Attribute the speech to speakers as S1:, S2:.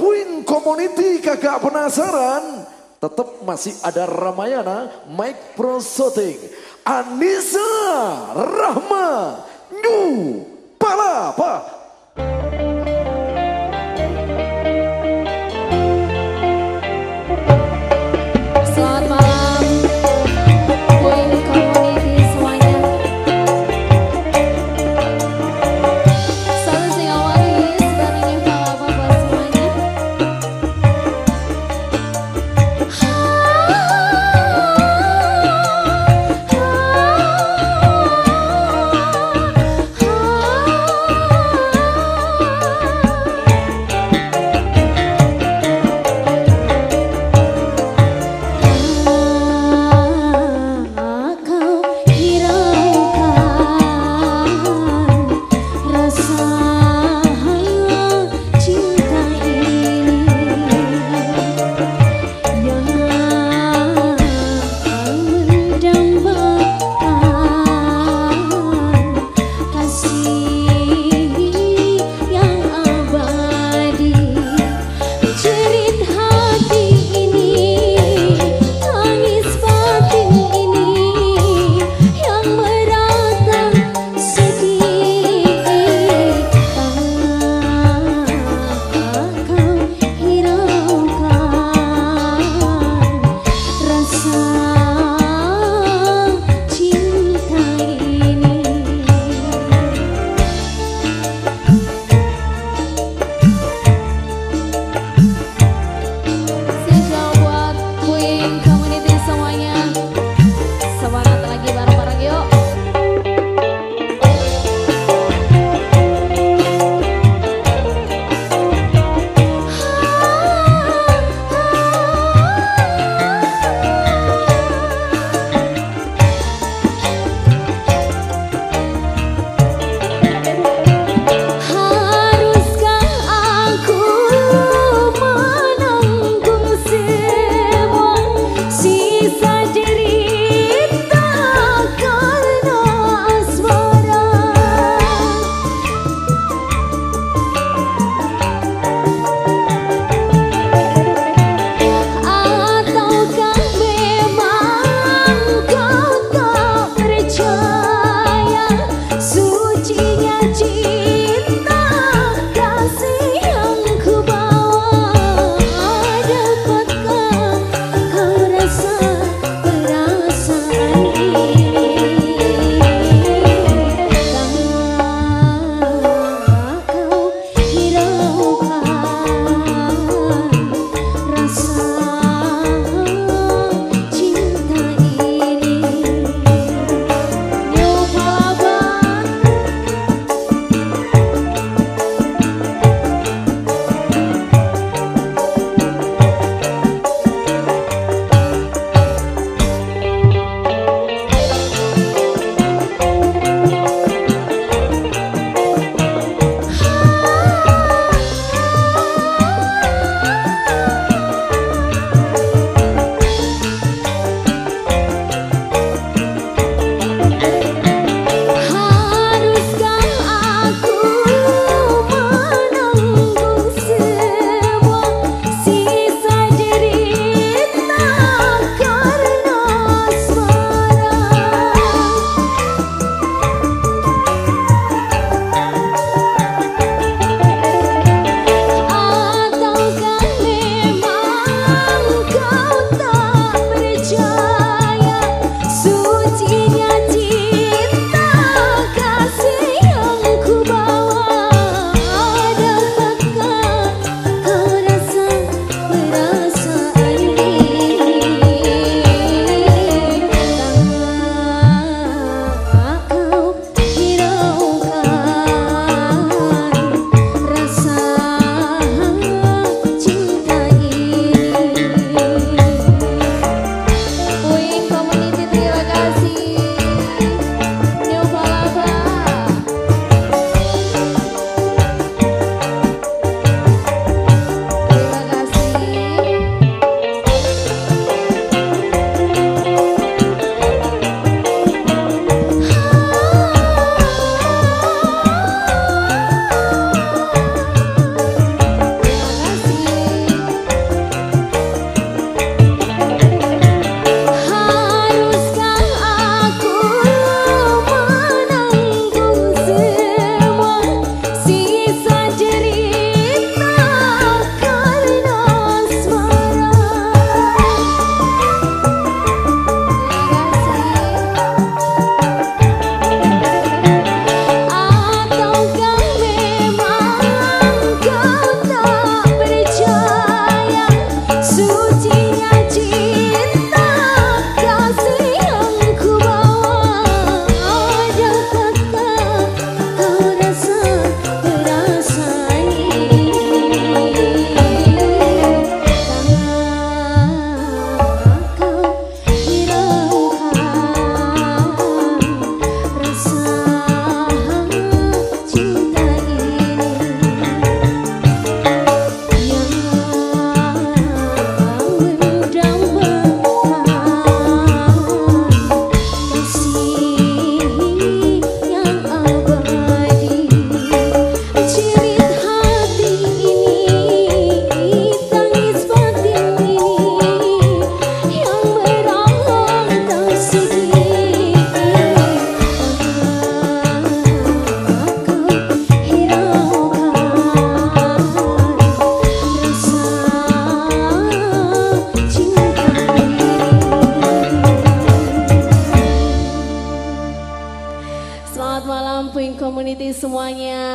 S1: Queen Community kagak penasaran? Tetap masih ada Ramayana, Mike Pro Shooting, Anissa Rahma, New Palapa, semuanya.